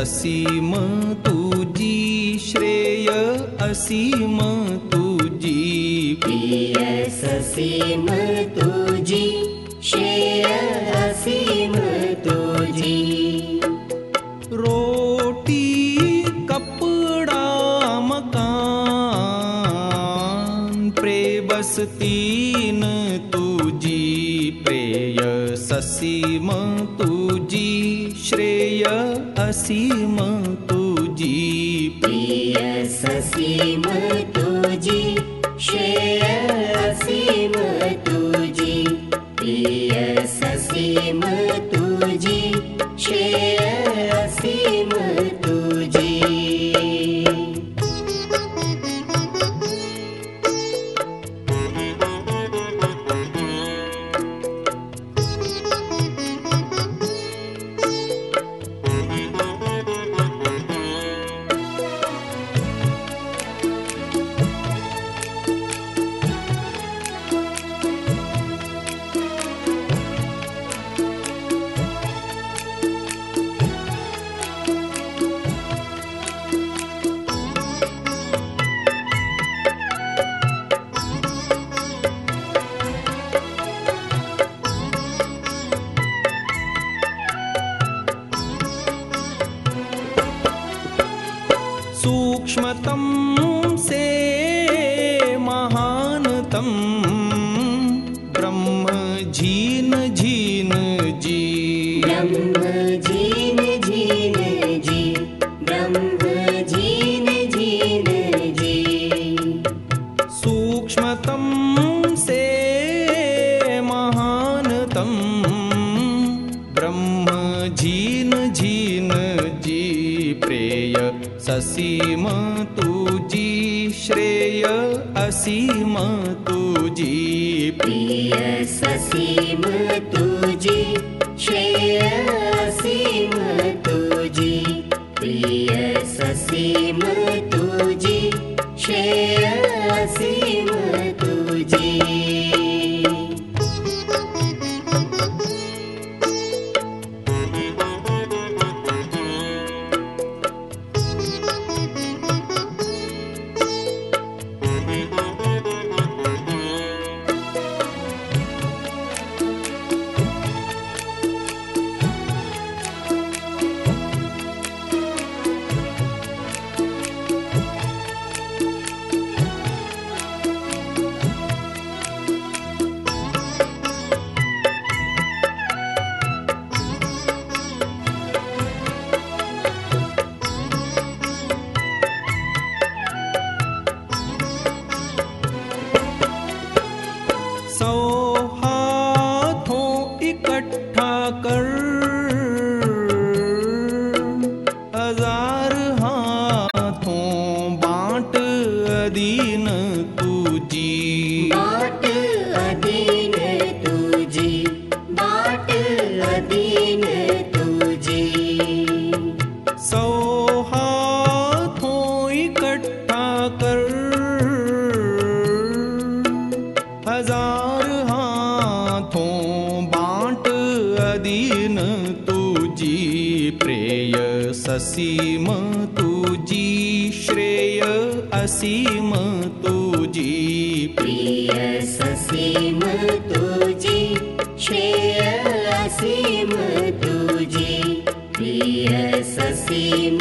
ससीम तुजी श्रेय असीम तुजी प्रिय ससीम तुजी श्रेय असीम तुजी रोटी कपड़ा मकान प्रेबसतीन तुजी प्रेय ससीम तुजी श्रेय असीम तुजी प्रिय ससीम ब्रह्म झीन झीन जी प्रेय ससीम तुजी श्रेय असीम तुजी प्रिय। ससीम तुजी श्रेय बांट अधीन तुजी बाट अधीन तुजी बाट अधीन तुजी सौ हाथों इकट्ठा कर। हज़ार हाथों बांट अधीन तुजी प्रेय ससीम असीम तुजी प्रिय ससीम तुजी श्रेय असीम तुजी प्रिय ससीम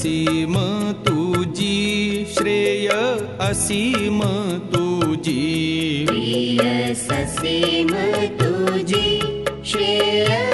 ससीम तुजी श्रेय असीम तुजी प्रिय ससीम तुजी श्रेय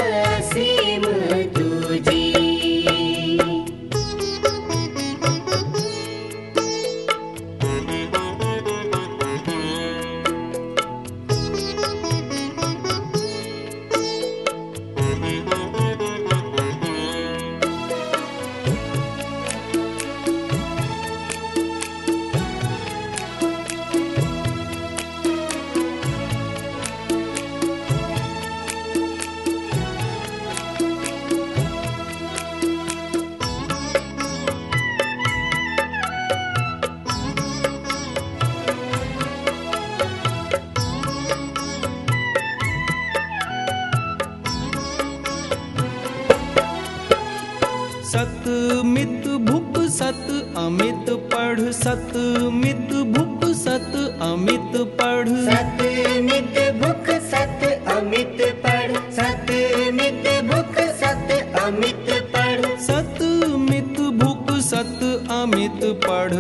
सत मित भुक सत अमित पढ़ सत मित भुक सत अमित पढ़। सत मित भुख सत अमित पढ़। सत मित भुख सत अमित पढ़। सत मित भुक सत अमित पढ़।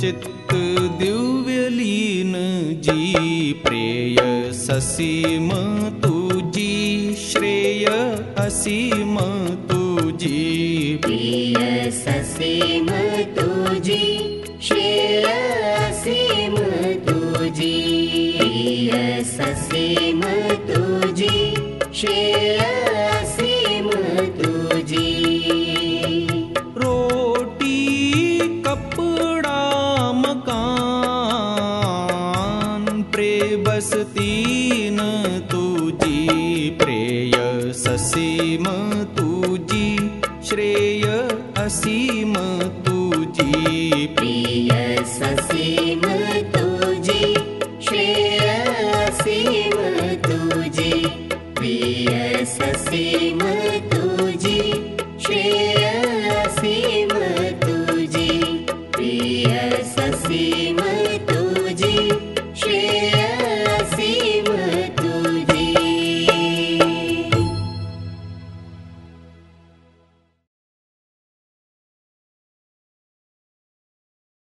चित्त दिव्य लीन जी प्रेय ससीम ससीम see.